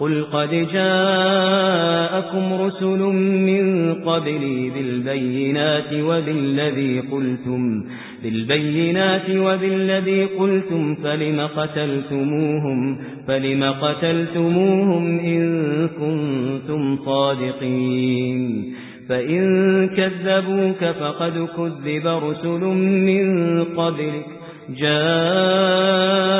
قل قد جاءكم رسل من قبلي بالبينات وبالذي قلتم بالبينات وبالذي قلتم فلم قتلتموهم؟ فلم قتلتموهم إن كنتم صادقين. فإن كذبوك فقد كذب رسل من قبلك. جاءوا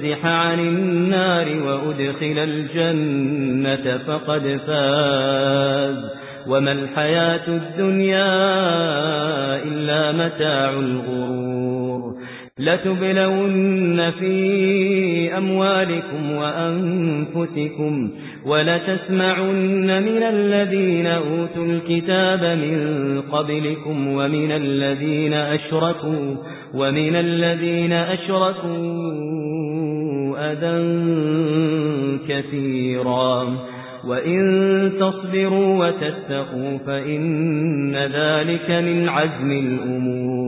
زحزح عن النار وأدخل الجنة فقد فاز. وما الحياة الدنيا إلا متاع الغرور. لتبلون في أموالكم وأنفسكم ولتسمعن من الذين أوتوا الكتاب من قبلكم ومن الذين أشركوا ومن الذين أشركوا أذى كثيرا. وإن تصبروا وتتقوا فإن ذلك من عزم الأمور